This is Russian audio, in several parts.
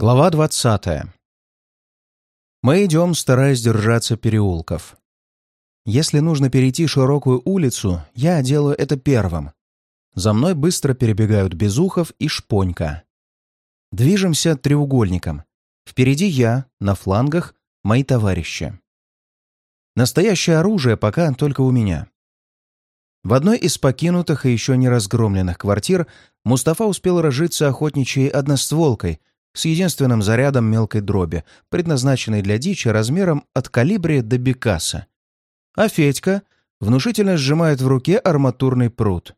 Глава двадцатая. Мы идем, стараясь держаться переулков. Если нужно перейти широкую улицу, я делаю это первым. За мной быстро перебегают Безухов и Шпонька. Движемся треугольником. Впереди я, на флангах мои товарищи. Настоящее оружие пока только у меня. В одной из покинутых и еще не разгромленных квартир Мустафа успел разжиться охотничьей одностволкой с единственным зарядом мелкой дроби, предназначенной для дичи размером от калибри до бекаса. А Федька внушительно сжимает в руке арматурный пруд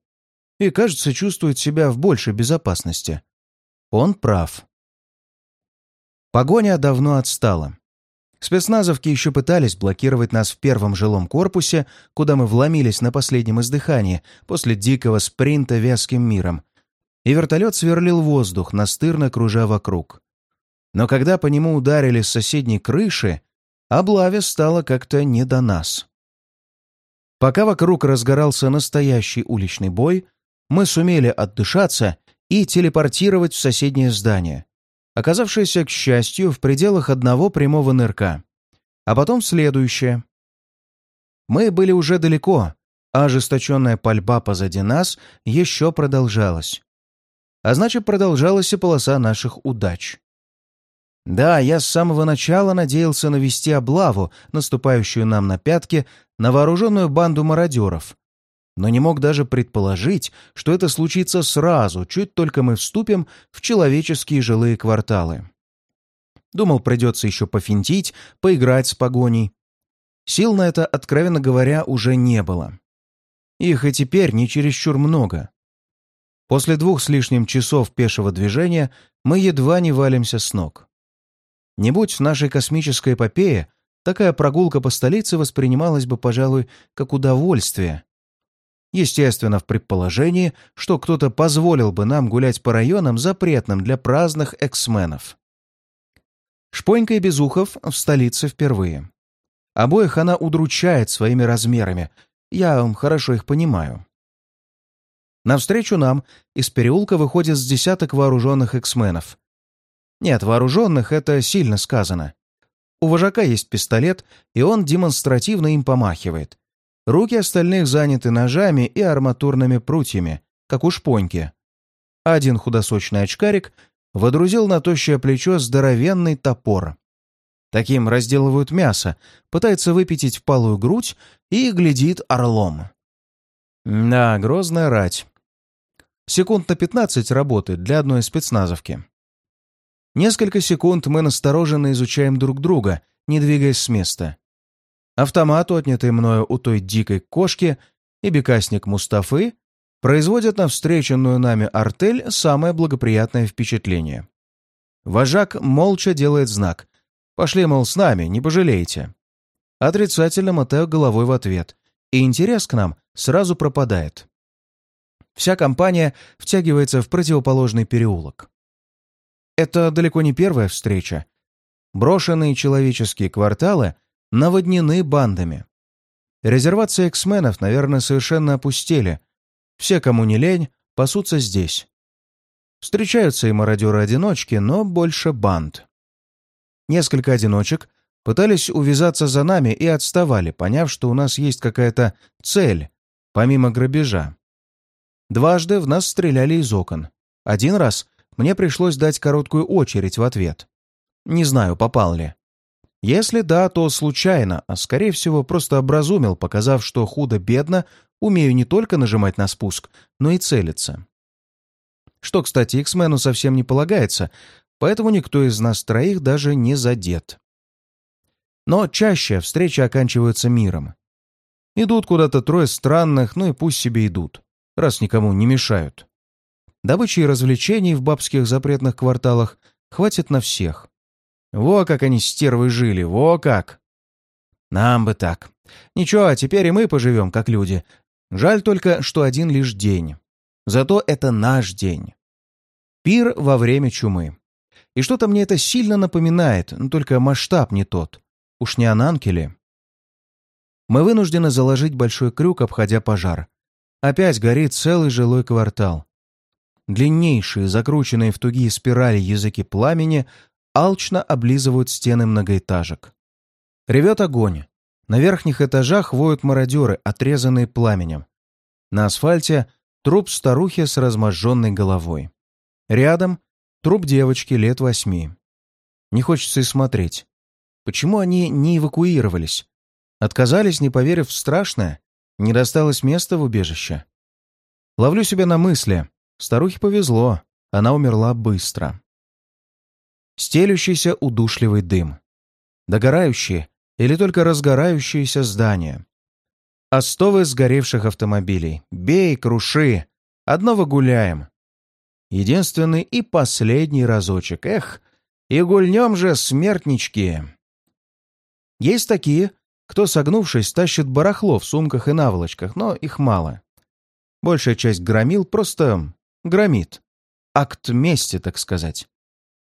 и, кажется, чувствует себя в большей безопасности. Он прав. Погоня давно отстала. Спецназовки еще пытались блокировать нас в первом жилом корпусе, куда мы вломились на последнем издыхании после дикого спринта вязким миром, и вертолет сверлил воздух, настырно кружа вокруг. Но когда по нему ударили с соседней крыши, облаве стало как-то не до нас. Пока вокруг разгорался настоящий уличный бой, мы сумели отдышаться и телепортировать в соседнее здание, оказавшееся, к счастью, в пределах одного прямого нырка, а потом следующее. Мы были уже далеко, а ожесточенная пальба позади нас еще продолжалась а значит, продолжалась и полоса наших удач. Да, я с самого начала надеялся навести облаву, наступающую нам на пятки, на вооруженную банду мародеров, но не мог даже предположить, что это случится сразу, чуть только мы вступим в человеческие жилые кварталы. Думал, придется еще пофинтить, поиграть с погоней. Сил на это, откровенно говоря, уже не было. Их и теперь не чересчур много. После двух с лишним часов пешего движения мы едва не валимся с ног. Не будь нашей космической эпопеи, такая прогулка по столице воспринималась бы, пожалуй, как удовольствие. Естественно, в предположении, что кто-то позволил бы нам гулять по районам, запретным для праздных эксменов. Шпонька и Безухов в столице впервые. Обоих она удручает своими размерами. Я хорошо их понимаю. Навстречу нам из переулка выходит с десяток вооруженных эксменов. Нет, вооруженных — это сильно сказано. У вожака есть пистолет, и он демонстративно им помахивает. Руки остальных заняты ножами и арматурными прутьями, как у шпоньки. Один худосочный очкарик водрузил на тощее плечо здоровенный топор. Таким разделывают мясо, пытается выпятить впалую грудь и глядит орлом. Да, грозная рать. Секунд на 15 работает для одной спецназовки. Несколько секунд мы настороженно изучаем друг друга, не двигаясь с места. Автомат, отнятый мною у той дикой кошки, и бекасник Мустафы производят на встреченную нами артель самое благоприятное впечатление. Вожак молча делает знак. «Пошли, мол, с нами, не пожалеете». Отрицательно мотаю головой в ответ, и интерес к нам сразу пропадает. Вся компания втягивается в противоположный переулок. Это далеко не первая встреча. Брошенные человеческие кварталы наводнены бандами. Резервации эксменов, наверное, совершенно опустели. Все, кому не лень, пасутся здесь. Встречаются и мародеры-одиночки, но больше банд. Несколько одиночек пытались увязаться за нами и отставали, поняв, что у нас есть какая-то цель, помимо грабежа. Дважды в нас стреляли из окон. Один раз мне пришлось дать короткую очередь в ответ. Не знаю, попал ли. Если да, то случайно, а скорее всего просто образумил, показав, что худо-бедно умею не только нажимать на спуск, но и целиться. Что, кстати, X-мену совсем не полагается, поэтому никто из нас троих даже не задет. Но чаще встречи оканчиваются миром. Идут куда-то трое странных, ну и пусть себе идут раз никому не мешают. Добычи и развлечений в бабских запретных кварталах хватит на всех. Во как они стервы жили, во как! Нам бы так. Ничего, теперь и мы поживем, как люди. Жаль только, что один лишь день. Зато это наш день. Пир во время чумы. И что-то мне это сильно напоминает, но только масштаб не тот. Уж не Ананкеле. Мы вынуждены заложить большой крюк, обходя пожар. Опять горит целый жилой квартал. Длиннейшие, закрученные в тугие спирали языки пламени алчно облизывают стены многоэтажек. Ревет огонь. На верхних этажах воют мародеры, отрезанные пламенем. На асфальте труп старухи с разможженной головой. Рядом труп девочки лет восьми. Не хочется и смотреть. Почему они не эвакуировались? Отказались, не поверив в страшное? Не досталось места в убежище? Ловлю себя на мысли. Старухе повезло. Она умерла быстро. Стелющийся удушливый дым. Догорающие или только разгорающиеся здания. Остовы сгоревших автомобилей. Бей, круши. Одного гуляем. Единственный и последний разочек. Эх, и гульнем же, смертнички. Есть такие, кто, согнувшись, тащит барахло в сумках и наволочках, но их мало. Большая часть громил просто громит. Акт мести, так сказать.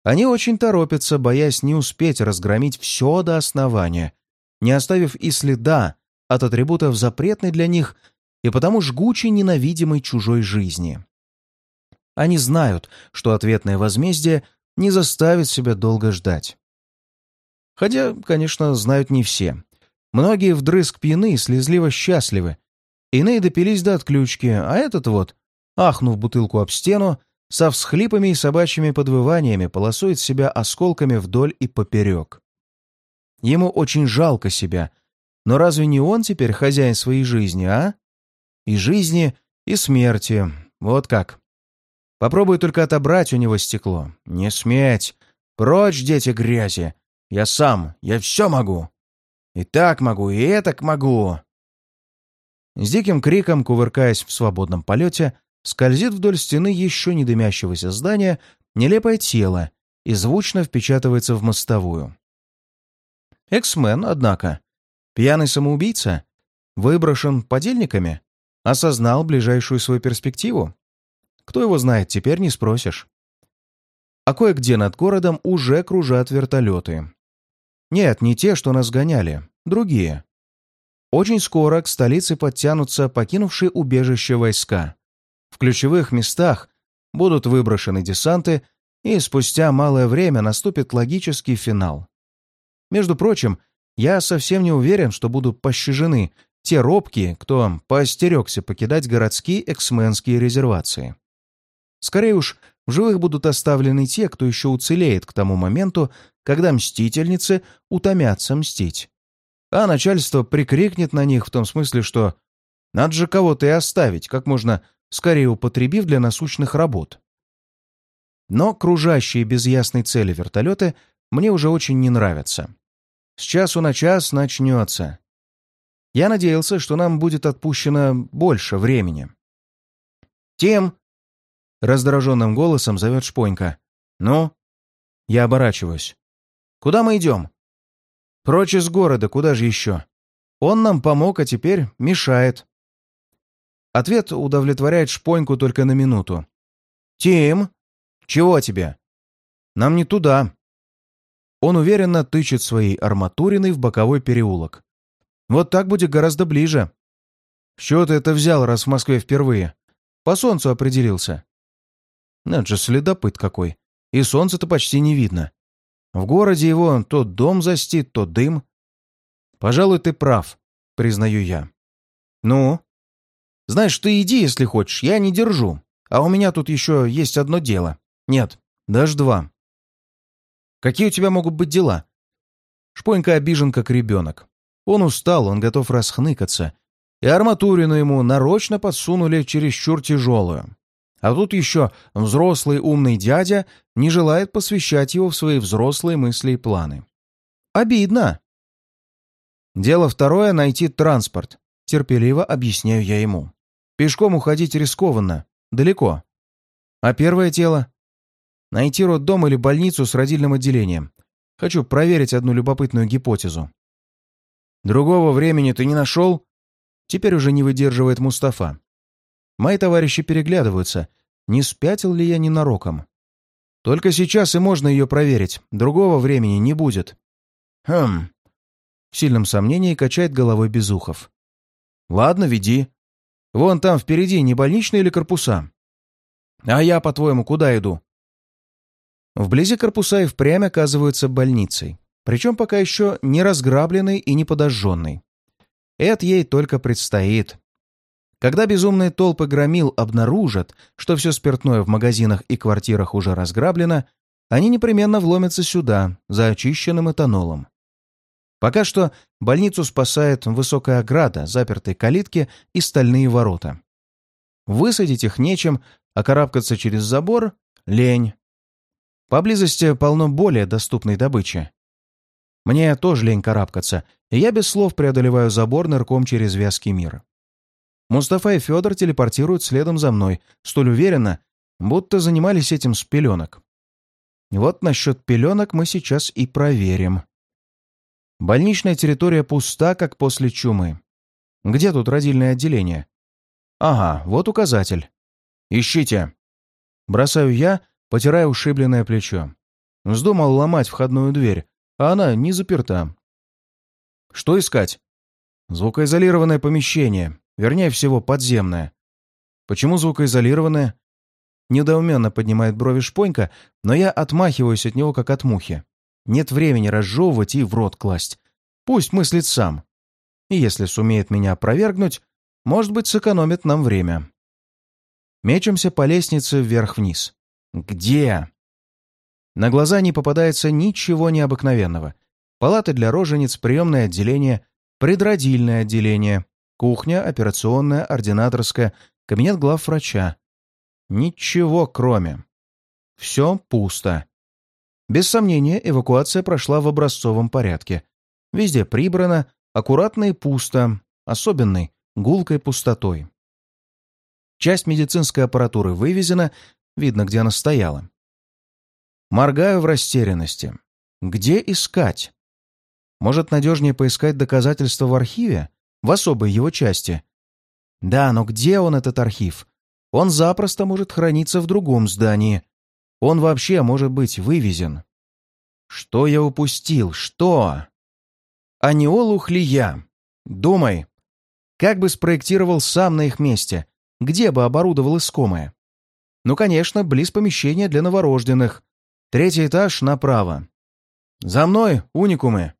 Они очень торопятся, боясь не успеть разгромить все до основания, не оставив и следа от атрибутов запретной для них и потому жгучей ненавидимой чужой жизни. Они знают, что ответное возмездие не заставит себя долго ждать. Хотя, конечно, знают не все. Многие вдрызг пьяны и слезливо счастливы. Иные допились до отключки, а этот вот, ахнув бутылку об стену, со всхлипами и собачьими подвываниями полосует себя осколками вдоль и поперек. Ему очень жалко себя, но разве не он теперь хозяин своей жизни, а? И жизни, и смерти. Вот как. Попробуй только отобрать у него стекло. Не сметь. Прочь, дети грязи. Я сам, я все могу. И так могу, и этак могу. С диким криком, кувыркаясь в свободном полете, скользит вдоль стены еще не дымящегося здания нелепое тело и звучно впечатывается в мостовую. Эксмен, однако, пьяный самоубийца, выброшен подельниками, осознал ближайшую свою перспективу. Кто его знает, теперь не спросишь. А кое-где над городом уже кружат вертолеты. Нет, не те, что нас гоняли, другие. Очень скоро к столице подтянутся покинувшие убежище войска. В ключевых местах будут выброшены десанты, и спустя малое время наступит логический финал. Между прочим, я совсем не уверен, что будут пощажены те робкие, кто поостерегся покидать городские эксменские резервации. Скорее уж, в живых будут оставлены те, кто еще уцелеет к тому моменту, когда мстительницы утомятся мстить. А начальство прикрикнет на них в том смысле, что надо же кого-то и оставить, как можно скорее употребив для насущных работ. Но кружащие без ясной цели вертолеты мне уже очень не нравятся. С часу на час начнется. Я надеялся, что нам будет отпущено больше времени. «Тим!» — раздраженным голосом зовет Шпонька. «Ну?» Я оборачиваюсь. «Куда мы идем?» «Прочь из города, куда же еще? Он нам помог, а теперь мешает». Ответ удовлетворяет Шпоньку только на минуту. «Тим, чего тебе?» «Нам не туда». Он уверенно тычет своей арматуриной в боковой переулок. «Вот так будет гораздо ближе». «С ты это взял, раз в Москве впервые?» «По солнцу определился». «Это же следопыт какой. И солнца-то почти не видно. В городе его то дом застит, то дым». «Пожалуй, ты прав», — признаю я. «Ну?» Знаешь, ты иди, если хочешь, я не держу. А у меня тут еще есть одно дело. Нет, даже два. Какие у тебя могут быть дела? Шпонька обижен, как ребенок. Он устал, он готов расхныкаться. И арматурину ему нарочно подсунули чересчур тяжелую. А тут еще взрослый умный дядя не желает посвящать его в свои взрослые мысли и планы. Обидно. Дело второе — найти транспорт. Терпеливо объясняю я ему. Пешком уходить рискованно, далеко. А первое дело? Найти роддом или больницу с родильным отделением. Хочу проверить одну любопытную гипотезу. Другого времени ты не нашел? Теперь уже не выдерживает Мустафа. Мои товарищи переглядываются. Не спятил ли я ненароком? Только сейчас и можно ее проверить. Другого времени не будет. Хм. В сильном сомнении качает головой Безухов. Ладно, веди. Вон там впереди не больничные или корпуса? А я, по-твоему, куда иду? Вблизи корпуса и впрямь оказываются больницей, причем пока еще не разграбленной и не подожженной. Это ей только предстоит. Когда безумные толпы громил обнаружат, что все спиртное в магазинах и квартирах уже разграблено, они непременно вломятся сюда, за очищенным этанолом. Пока что больницу спасает высокая ограда, запертые калитки и стальные ворота. Высадить их нечем, а карабкаться через забор — лень. Поблизости полно более доступной добычи. Мне тоже лень карабкаться, и я без слов преодолеваю забор нырком через вязкий мир. Мустафа и Федор телепортируют следом за мной, столь уверенно, будто занимались этим с пеленок. Вот насчет пеленок мы сейчас и проверим. Больничная территория пуста, как после чумы. Где тут родильное отделение? Ага, вот указатель. Ищите. Бросаю я, потирая ушибленное плечо. Вздумал ломать входную дверь, а она не заперта. Что искать? Звукоизолированное помещение, вернее всего подземное. Почему звукоизолированное? Недоуменно поднимает брови шпонька, но я отмахиваюсь от него, как от мухи. Нет времени разжевывать и в рот класть. Пусть мыслит сам. И если сумеет меня опровергнуть, может быть, сэкономит нам время. Мечемся по лестнице вверх-вниз. Где? На глаза не попадается ничего необыкновенного. Палаты для рожениц, приемное отделение, предродильное отделение, кухня, операционная, ординаторская, кабинет глав врача. Ничего кроме. Все пусто. Без сомнения, эвакуация прошла в образцовом порядке. Везде прибрано, аккуратно и пусто, особенной, гулкой пустотой. Часть медицинской аппаратуры вывезена, видно, где она стояла. Моргаю в растерянности. Где искать? Может, надежнее поискать доказательства в архиве? В особой его части? Да, но где он, этот архив? Он запросто может храниться в другом здании. Он вообще может быть вывезен. Что я упустил? Что? А не олух ли я? Думай. Как бы спроектировал сам на их месте? Где бы оборудовал искомое? Ну, конечно, близ помещения для новорожденных. Третий этаж направо. За мной, уникумы.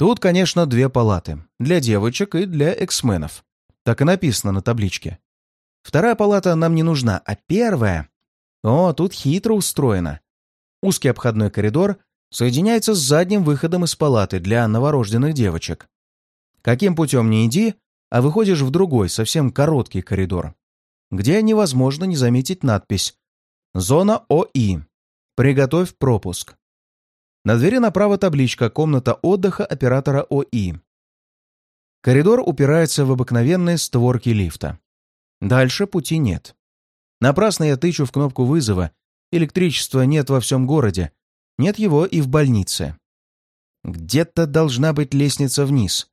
Тут, конечно, две палаты. Для девочек и для эксменов. Так и написано на табличке. Вторая палата нам не нужна, а первая... О, тут хитро устроено. Узкий обходной коридор соединяется с задним выходом из палаты для новорожденных девочек. Каким путем не иди, а выходишь в другой, совсем короткий коридор, где невозможно не заметить надпись «Зона ОИ. Приготовь пропуск». На двери направо табличка «Комната отдыха оператора ОИ». Коридор упирается в обыкновенные створки лифта. Дальше пути нет. Напрасно я тычу в кнопку вызова. Электричества нет во всем городе. Нет его и в больнице. Где-то должна быть лестница вниз.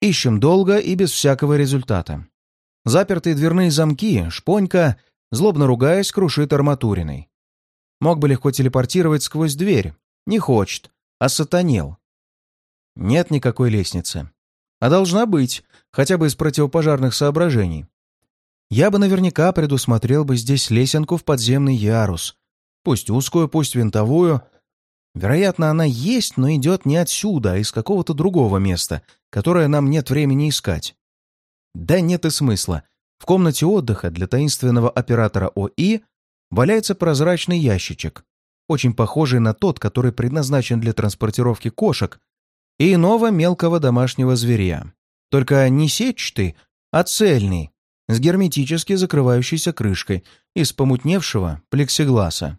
Ищем долго и без всякого результата. Запертые дверные замки, шпонька, злобно ругаясь, крушит арматуриной. Мог бы легко телепортировать сквозь дверь. Не хочет, а сатанел. Нет никакой лестницы. А должна быть, хотя бы из противопожарных соображений. Я бы наверняка предусмотрел бы здесь лесенку в подземный ярус. Пусть узкую, пусть винтовую. Вероятно, она есть, но идет не отсюда, а из какого-то другого места, которое нам нет времени искать. Да нет и смысла. В комнате отдыха для таинственного оператора ОИ валяется прозрачный ящичек, очень похожий на тот, который предназначен для транспортировки кошек и иного мелкого домашнего зверя. Только не сетчатый, а цельный, с герметически закрывающейся крышкой из помутневшего плексигласа.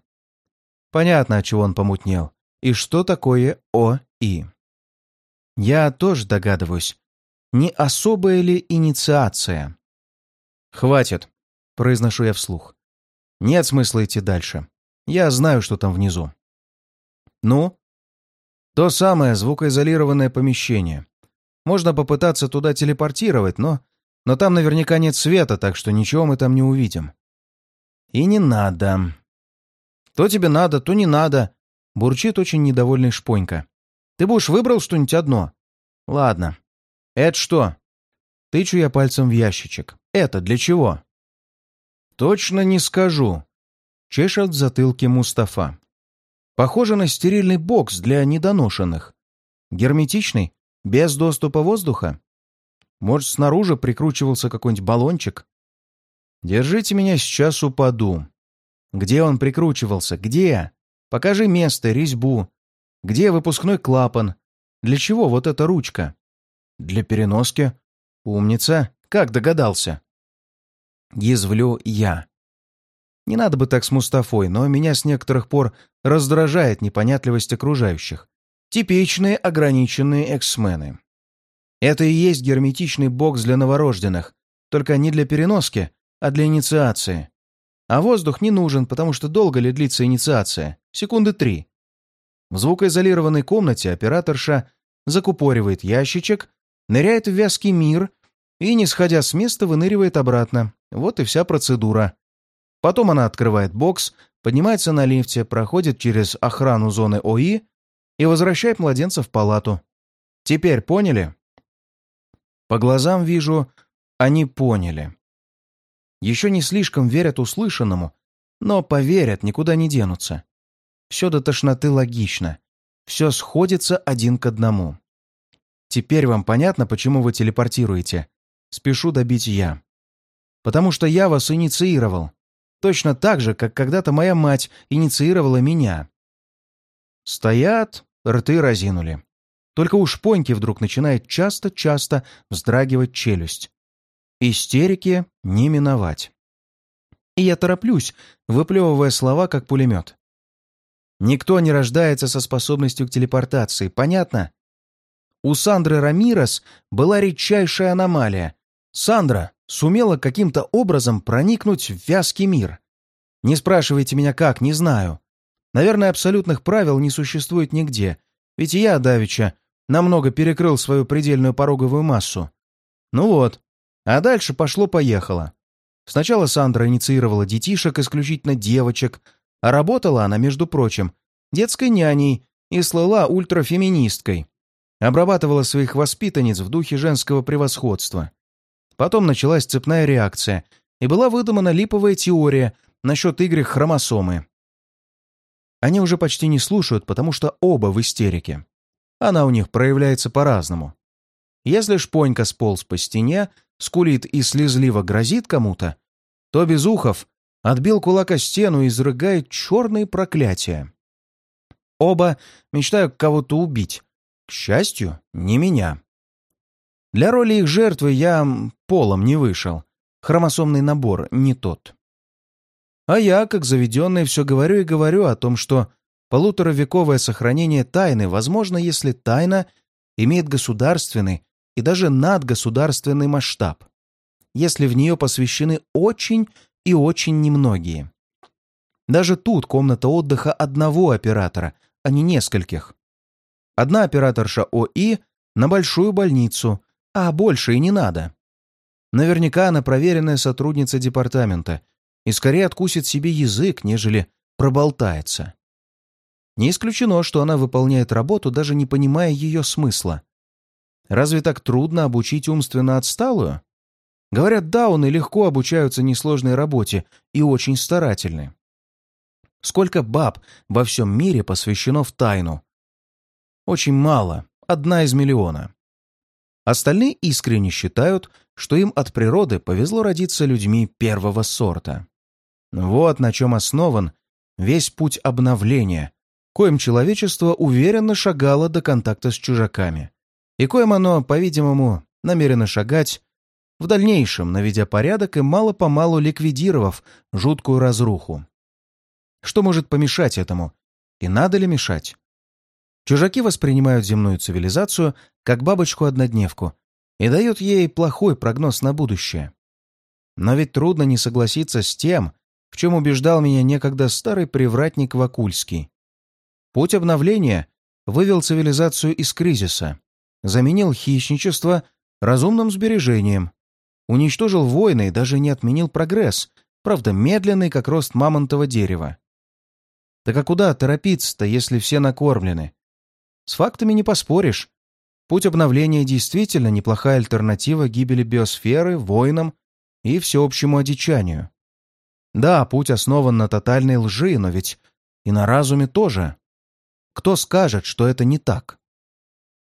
Понятно, от чего он помутнел и что такое ОИ. Я тоже догадываюсь, не особая ли инициация? «Хватит», — произношу я вслух. Нет смысла идти дальше. Я знаю, что там внизу. Ну? То самое звукоизолированное помещение. Можно попытаться туда телепортировать, но... Но там наверняка нет света, так что ничего мы там не увидим. И не надо. То тебе надо, то не надо. Бурчит очень недовольный Шпонька. Ты будешь выбрал что-нибудь одно? Ладно. Это что? Тычу я пальцем в ящичек. Это для чего? Точно не скажу. чешет в затылке Мустафа. Похоже на стерильный бокс для недоношенных. Герметичный, без доступа воздуха. Может, снаружи прикручивался какой-нибудь баллончик? Держите меня, сейчас упаду. Где он прикручивался? Где? Покажи место, резьбу. Где выпускной клапан? Для чего вот эта ручка? Для переноски. Умница. Как догадался? Язвлю я. Не надо бы так с Мустафой, но меня с некоторых пор раздражает непонятливость окружающих. Типичные ограниченные эксмены. Это и есть герметичный бокс для новорожденных, только не для переноски, а для инициации. А воздух не нужен, потому что долго ли длится инициация? Секунды три. В звукоизолированной комнате операторша закупоривает ящичек, ныряет в вязкий мир и, не сходя с места, выныривает обратно. Вот и вся процедура. Потом она открывает бокс, поднимается на лифте, проходит через охрану зоны ОИ и возвращает младенца в палату. Теперь поняли? По глазам вижу, они поняли. Еще не слишком верят услышанному, но поверят, никуда не денутся. Все до тошноты логично. Все сходится один к одному. Теперь вам понятно, почему вы телепортируете? Спешу добить я. Потому что я вас инициировал. Точно так же, как когда-то моя мать инициировала меня. Стоят, рты разинули. Только у шпоньки вдруг начинает часто-часто вздрагивать челюсть. Истерики не миновать. И я тороплюсь, выплевывая слова, как пулемет. Никто не рождается со способностью к телепортации, понятно? У Сандры Рамирос была редчайшая аномалия. Сандра сумела каким-то образом проникнуть в вязкий мир. Не спрашивайте меня как, не знаю. Наверное, абсолютных правил не существует нигде, ведь я, Давича, намного перекрыл свою предельную пороговую массу. Ну вот, а дальше пошло-поехало. Сначала Сандра инициировала детишек, исключительно девочек, а работала она, между прочим, детской няней и слыла ультрафеминисткой обрабатывала своих воспитанниц в духе женского превосходства. Потом началась цепная реакция, и была выдумана липовая теория насчет игры хромосомы. Они уже почти не слушают, потому что оба в истерике. Она у них проявляется по-разному. Если шпонька сполз по стене, скулит и слезливо грозит кому-то, то Безухов отбил кулак о стену и изрыгает черные проклятия. Оба мечтают кого-то убить, к счастью, не меня. Для роли их жертвы я полом не вышел. Хромосомный набор не тот. А я, как заведенный, все говорю и говорю о том, что полуторавековое сохранение тайны возможно, если тайна имеет государственный и даже надгосударственный масштаб, если в нее посвящены очень и очень немногие. Даже тут комната отдыха одного оператора, а не нескольких. Одна операторша ОИ на большую больницу, а больше и не надо. Наверняка она проверенная сотрудница департамента и скорее откусит себе язык, нежели проболтается. Не исключено, что она выполняет работу, даже не понимая ее смысла. Разве так трудно обучить умственно отсталую? Говорят, дауны легко обучаются несложной работе и очень старательны. Сколько баб во всем мире посвящено в тайну, очень мало, одна из миллиона. Остальные искренне считают, что им от природы повезло родиться людьми первого сорта. Вот на чем основан весь путь обновления, коим человечество уверенно шагало до контакта с чужаками, и коим оно, по-видимому, намерено шагать в дальнейшем, наведя порядок и мало-помалу ликвидировав жуткую разруху. Что может помешать этому? И надо ли мешать? Чужаки воспринимают земную цивилизацию как бабочку-однодневку и дают ей плохой прогноз на будущее. Но ведь трудно не согласиться с тем, в чем убеждал меня некогда старый привратник Вакульский. Путь обновления вывел цивилизацию из кризиса, заменил хищничество разумным сбережением, уничтожил войны и даже не отменил прогресс, правда, медленный, как рост мамонтового дерева. Так а куда торопиться-то, если все накормлены? С фактами не поспоришь. Путь обновления действительно неплохая альтернатива гибели биосферы, войнам и всеобщему одичанию. Да, путь основан на тотальной лжи, но ведь и на разуме тоже. Кто скажет, что это не так?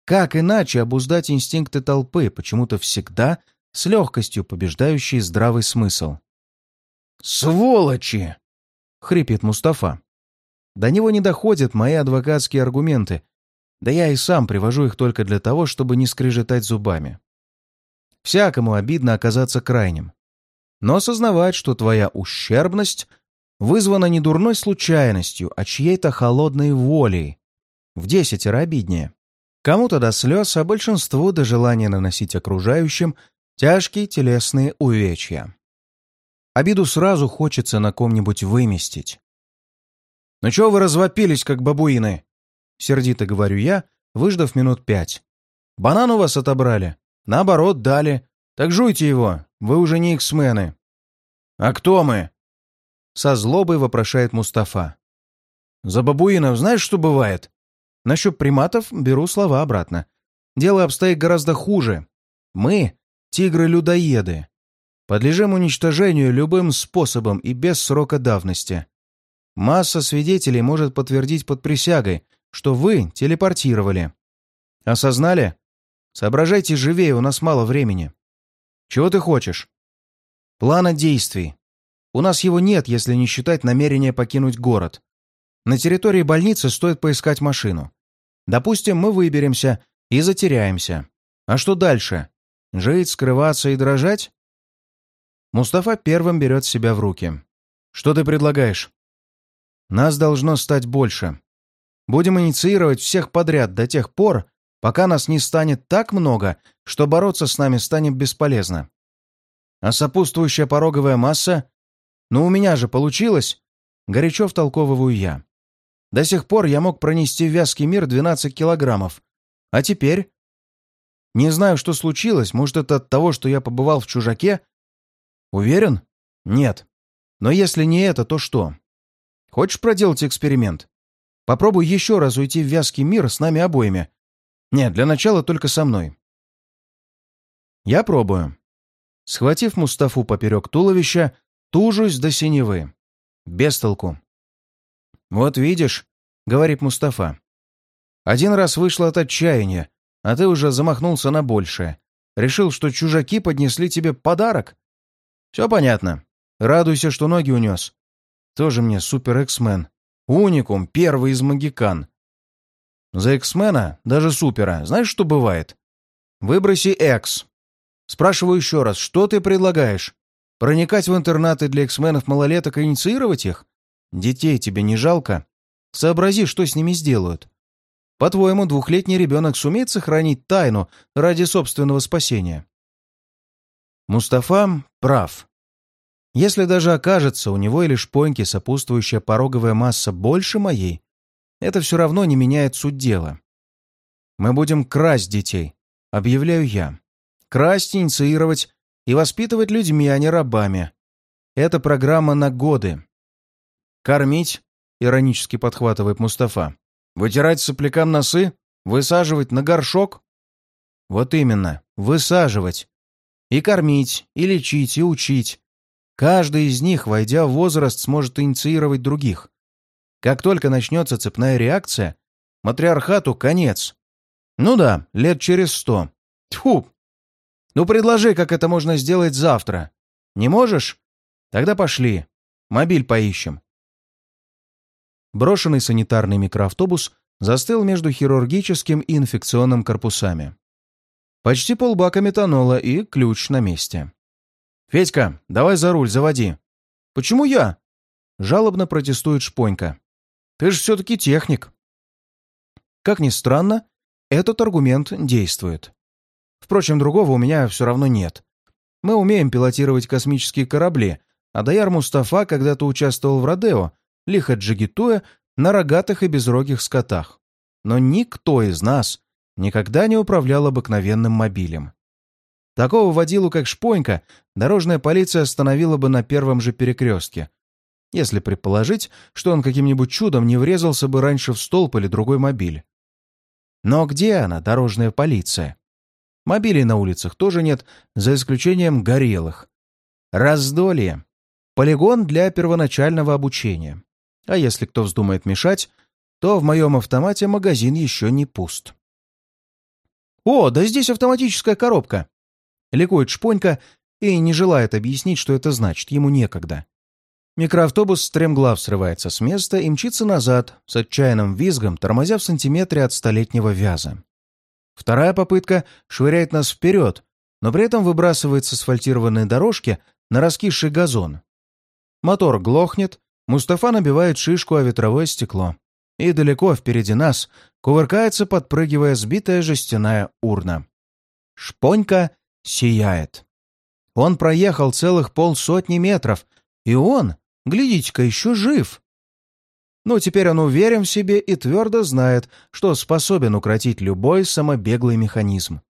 Как иначе обуздать инстинкты толпы, почему-то всегда с легкостью побеждающие здравый смысл? «Сволочи!» — хрипит Мустафа. До него не доходят мои адвокатские аргументы, да я и сам привожу их только для того, чтобы не скрежетать зубами. Всякому обидно оказаться крайним. Но осознавать, что твоя ущербность вызвана не дурной случайностью, а чьей-то холодной волей, в десятеро обиднее. Кому-то до слез, а большинству до желания наносить окружающим тяжкие телесные увечья. Обиду сразу хочется на ком-нибудь выместить. «Ну чего вы развопились, как бабуины?» Сердито говорю я, выждав минут пять. «Банан у вас отобрали? Наоборот, дали. Так жуйте его, вы уже не иксмены». «А кто мы?» Со злобой вопрошает Мустафа. «За бабуинов знаешь, что бывает?» Насчет приматов беру слова обратно. Дело обстоит гораздо хуже. Мы — тигры-людоеды. Подлежим уничтожению любым способом и без срока давности. Масса свидетелей может подтвердить под присягой, что вы телепортировали. Осознали? Соображайте живее, у нас мало времени. Чего ты хочешь? Плана действий. У нас его нет, если не считать намерения покинуть город. На территории больницы стоит поискать машину. Допустим, мы выберемся и затеряемся. А что дальше? Жить, скрываться и дрожать? Мустафа первым берет себя в руки. Что ты предлагаешь? Нас должно стать больше. Будем инициировать всех подряд до тех пор, пока нас не станет так много, что бороться с нами станет бесполезно. А сопутствующая пороговая масса? Ну, у меня же получилось. Горячо втолковываю я. До сих пор я мог пронести в вязкий мир 12 килограммов. А теперь? Не знаю, что случилось. Может, это от того, что я побывал в чужаке? Уверен? Нет. Но если не это, то что? Хочешь проделать эксперимент? Попробуй еще раз уйти в вязкий мир с нами обоими. Нет, для начала только со мной. Я пробую. Схватив Мустафу поперек туловища, тужусь до синевы. Без толку. «Вот видишь», — говорит Мустафа. «Один раз вышло от отчаяния, а ты уже замахнулся на большее. Решил, что чужаки поднесли тебе подарок? Все понятно. Радуйся, что ноги унес. Тоже мне супер-эксмен. Уникум, первый из магикан. За эксмена, даже супера, знаешь, что бывает? Выброси экс. Спрашиваю еще раз, что ты предлагаешь? Проникать в интернаты для эксменов-малолеток и инициировать их? Детей тебе не жалко? Сообрази, что с ними сделают. По-твоему, двухлетний ребенок сумеет сохранить тайну ради собственного спасения? Мустафа прав. Если даже окажется у него или шпоньки сопутствующая пороговая масса больше моей, это все равно не меняет суть дела. Мы будем красть детей, объявляю я. Красть, инициировать и воспитывать людьми, а не рабами. Это программа на годы. «Кормить?» — иронически подхватывает Мустафа. «Вытирать соплякам носы? Высаживать на горшок?» «Вот именно, высаживать. И кормить, и лечить, и учить. Каждый из них, войдя в возраст, сможет инициировать других. Как только начнется цепная реакция, матриархату конец. Ну да, лет через сто. Тьфу! Ну предложи, как это можно сделать завтра. Не можешь? Тогда пошли. Мобиль поищем. Брошенный санитарный микроавтобус застыл между хирургическим и инфекционным корпусами. Почти полбака метанола и ключ на месте. «Федька, давай за руль, заводи». «Почему я?» Жалобно протестует Шпонька. «Ты же все-таки техник». Как ни странно, этот аргумент действует. Впрочем, другого у меня все равно нет. Мы умеем пилотировать космические корабли, а Даяр Мустафа когда-то участвовал в Родео лихо джигитуя на рогатых и безрогих скотах. Но никто из нас никогда не управлял обыкновенным мобилем. Такого водилу, как Шпонька, дорожная полиция остановила бы на первом же перекрестке, если предположить, что он каким-нибудь чудом не врезался бы раньше в столб или другой мобиль. Но где она, дорожная полиция? Мобилей на улицах тоже нет, за исключением горелых. Раздолье. полигон для первоначального обучения. А если кто вздумает мешать, то в моем автомате магазин еще не пуст. «О, да здесь автоматическая коробка!» Ликует Шпонька и не желает объяснить, что это значит, ему некогда. Микроавтобус стремглав срывается с места и мчится назад, с отчаянным визгом, тормозя в сантиметре от столетнего вяза. Вторая попытка швыряет нас вперед, но при этом выбрасывает с асфальтированной дорожки на раскисший газон. Мотор глохнет, Мустафа набивает шишку о ветровое стекло. И далеко впереди нас кувыркается, подпрыгивая сбитая жестяная урна. Шпонька сияет. Он проехал целых полсотни метров, и он, глядите-ка, еще жив. Но теперь он уверен в себе и твердо знает, что способен укротить любой самобеглый механизм.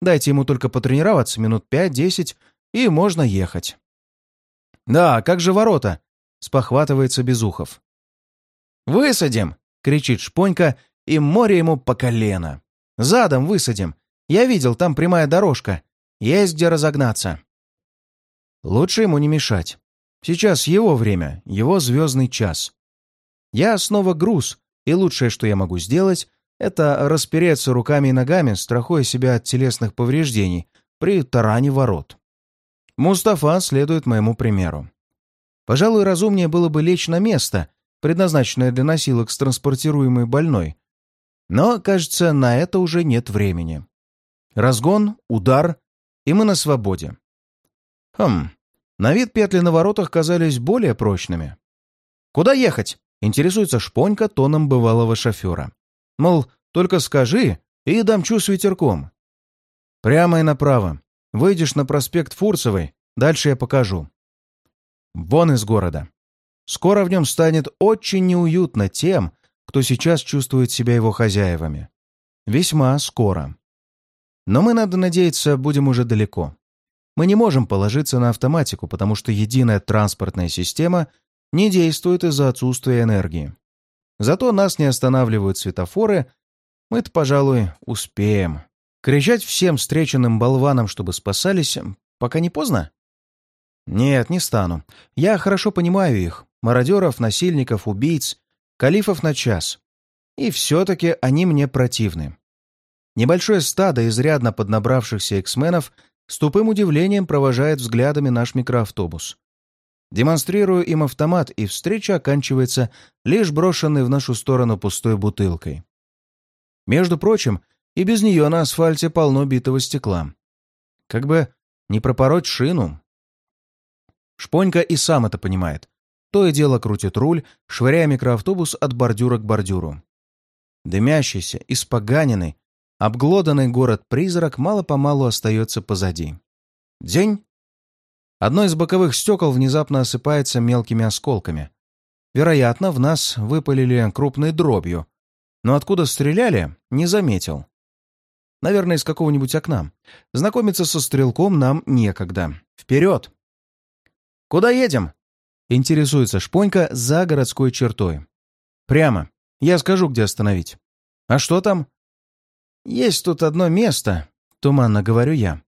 Дайте ему только потренироваться минут пять-десять, и можно ехать. «Да, как же ворота?» — спохватывается Безухов. «Высадим!» — кричит Шпонька, и море ему по колено. «Задом высадим. Я видел, там прямая дорожка. Есть где разогнаться». Лучше ему не мешать. Сейчас его время, его звездный час. Я снова груз, и лучшее, что я могу сделать, это распереться руками и ногами, страхуя себя от телесных повреждений при таране ворот. Мустафа следует моему примеру. Пожалуй, разумнее было бы лечь на место, предназначенное для носилок с транспортируемой больной. Но, кажется, на это уже нет времени. Разгон, удар, и мы на свободе. Хм, на вид петли на воротах казались более прочными. «Куда ехать?» — интересуется шпонька тоном бывалого шофера. Мол, только скажи, и дамчу с ветерком. Прямо и направо. Выйдешь на проспект Фурцевой, дальше я покажу. Вон из города. Скоро в нем станет очень неуютно тем, кто сейчас чувствует себя его хозяевами. Весьма скоро. Но мы, надо надеяться, будем уже далеко. Мы не можем положиться на автоматику, потому что единая транспортная система не действует из-за отсутствия энергии. Зато нас не останавливают светофоры, мы-то, пожалуй, успеем. Кричать всем встреченным болванам, чтобы спасались, пока не поздно? Нет, не стану. Я хорошо понимаю их. Мародеров, насильников, убийц, калифов на час. И все-таки они мне противны. Небольшое стадо изрядно поднабравшихся эксменов с тупым удивлением провожает взглядами наш микроавтобус. Демонстрирую им автомат, и встреча оканчивается лишь брошенной в нашу сторону пустой бутылкой. Между прочим, и без нее на асфальте полно битого стекла. Как бы не пропороть шину. Шпонька и сам это понимает. То и дело крутит руль, швыряя микроавтобус от бордюра к бордюру. Дымящийся, испоганенный, обглоданный город-призрак мало-помалу остается позади. День Одно из боковых стекол внезапно осыпается мелкими осколками. Вероятно, в нас выпалили крупной дробью, но откуда стреляли, не заметил. Наверное, из какого-нибудь окна. Знакомиться со стрелком нам некогда. Вперед! «Куда едем?» — интересуется Шпонька за городской чертой. «Прямо. Я скажу, где остановить». «А что там?» «Есть тут одно место», — туманно говорю я.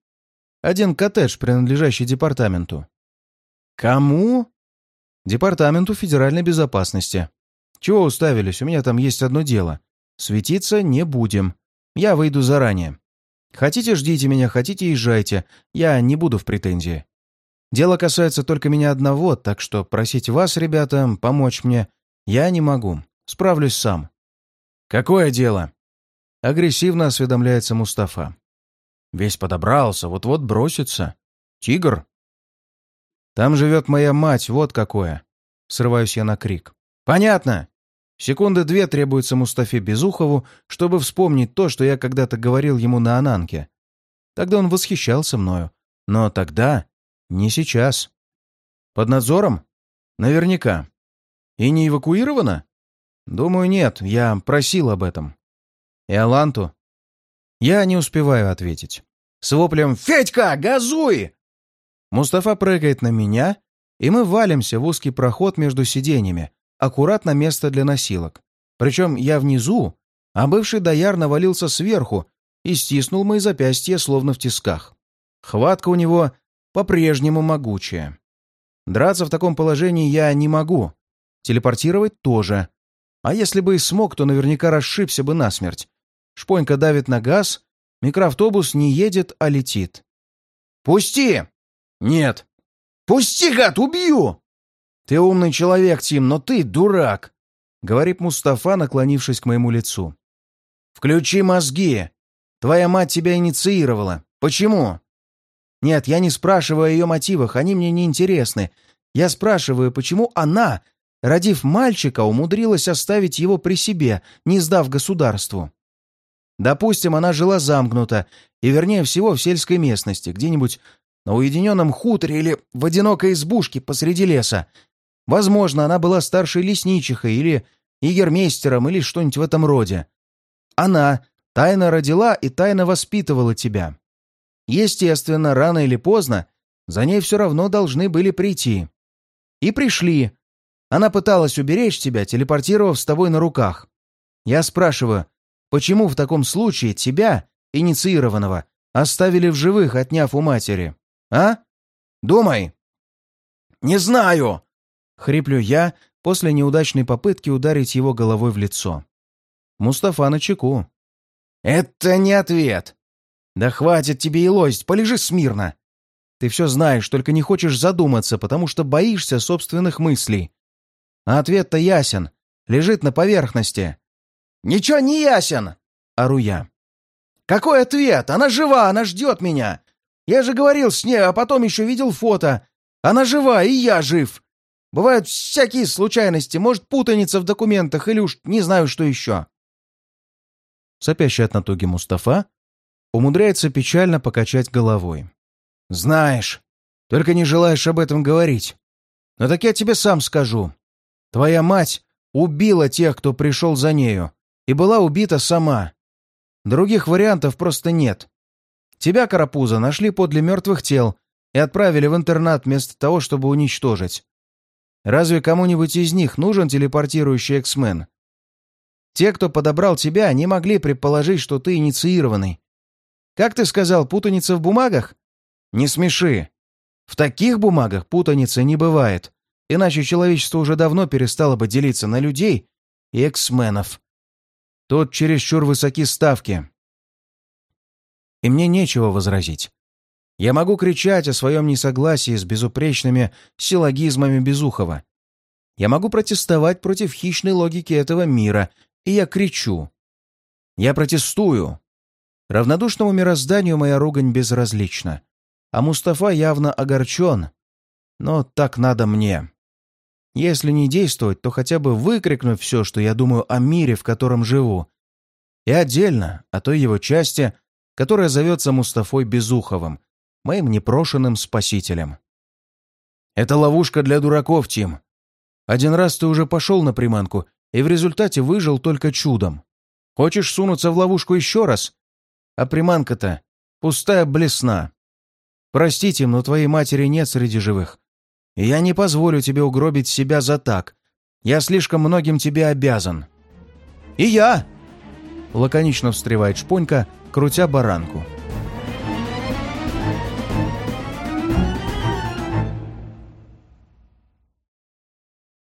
Один коттедж, принадлежащий департаменту. Кому? Департаменту федеральной безопасности. Чего уставились? У меня там есть одно дело. Светиться не будем. Я выйду заранее. Хотите, ждите меня, хотите, езжайте. Я не буду в претензии. Дело касается только меня одного, так что просить вас, ребята, помочь мне я не могу. Справлюсь сам. Какое дело? Агрессивно осведомляется Мустафа. Весь подобрался, вот-вот бросится. Тигр. Там живет моя мать, вот какое. Срываюсь я на крик. Понятно. Секунды две требуется Мустафе Безухову, чтобы вспомнить то, что я когда-то говорил ему на Ананке. Тогда он восхищался мною. Но тогда не сейчас. Под надзором? Наверняка. И не эвакуировано? Думаю, нет. Я просил об этом. И Аланту я не успеваю ответить. С воплем «Федька, газуй!» Мустафа прыгает на меня, и мы валимся в узкий проход между сиденьями, аккуратно место для носилок. Причем я внизу, а бывший дояр навалился сверху и стиснул мои запястья, словно в тисках. Хватка у него по-прежнему могучая. Драться в таком положении я не могу. Телепортировать тоже. А если бы и смог, то наверняка расшибся бы насмерть. Шпонька давит на газ, микроавтобус не едет, а летит. «Пусти!» «Нет!» «Пусти, гад, убью!» «Ты умный человек, Тим, но ты дурак!» — говорит Мустафа, наклонившись к моему лицу. «Включи мозги! Твоя мать тебя инициировала. Почему?» «Нет, я не спрашиваю о ее мотивах, они мне не интересны. Я спрашиваю, почему она, родив мальчика, умудрилась оставить его при себе, не сдав государству?» Допустим, она жила замкнута, и вернее всего в сельской местности, где-нибудь на уединенном хуторе или в одинокой избушке посреди леса. Возможно, она была старшей лесничихой или егермейстером или что-нибудь в этом роде. Она тайно родила и тайно воспитывала тебя. Естественно, рано или поздно за ней все равно должны были прийти. И пришли. Она пыталась уберечь тебя, телепортировав с тобой на руках. Я спрашиваю, почему в таком случае тебя, инициированного, оставили в живых, отняв у матери? А? Думай!» «Не знаю!» — хриплю я после неудачной попытки ударить его головой в лицо. Мустафа на чеку. «Это не ответ!» «Да хватит тебе и лозить, полежи смирно!» «Ты все знаешь, только не хочешь задуматься, потому что боишься собственных мыслей. А ответ-то ясен, лежит на поверхности». «Ничего не ясен!» — ору я. «Какой ответ? Она жива, она ждет меня! Я же говорил с ней, а потом еще видел фото. Она жива, и я жив. Бывают всякие случайности, может, путаница в документах или уж не знаю, что еще. Сопящий от натуги Мустафа умудряется печально покачать головой. «Знаешь, только не желаешь об этом говорить. Но так я тебе сам скажу. Твоя мать убила тех, кто пришел за нею, и была убита сама. Других вариантов просто нет. Тебя, Карапуза, нашли подле мертвых тел и отправили в интернат вместо того, чтобы уничтожить. Разве кому-нибудь из них нужен телепортирующий эксмен? Те, кто подобрал тебя, не могли предположить, что ты инициированный. Как ты сказал, путаница в бумагах? Не смеши. В таких бумагах путаницы не бывает, иначе человечество уже давно перестало бы делиться на людей и эксменов. Тут чересчур высоки ставки и мне нечего возразить. Я могу кричать о своем несогласии с безупречными силлогизмами Безухова. Я могу протестовать против хищной логики этого мира, и я кричу. Я протестую. Равнодушному мирозданию моя ругань безразлична. А Мустафа явно огорчен. Но так надо мне. Если не действовать, то хотя бы выкрикнуть все, что я думаю о мире, в котором живу. И отдельно, о той его части, которая зовется Мустафой Безуховым, моим непрошенным спасителем. «Это ловушка для дураков, Тим. Один раз ты уже пошел на приманку и в результате выжил только чудом. Хочешь сунуться в ловушку еще раз? А приманка-то пустая блесна. Прости, Тим, но твоей матери нет среди живых. Я не позволю тебе угробить себя за так. Я слишком многим тебе обязан». «И я!» — лаконично встревает Шпонька, крутя баранку.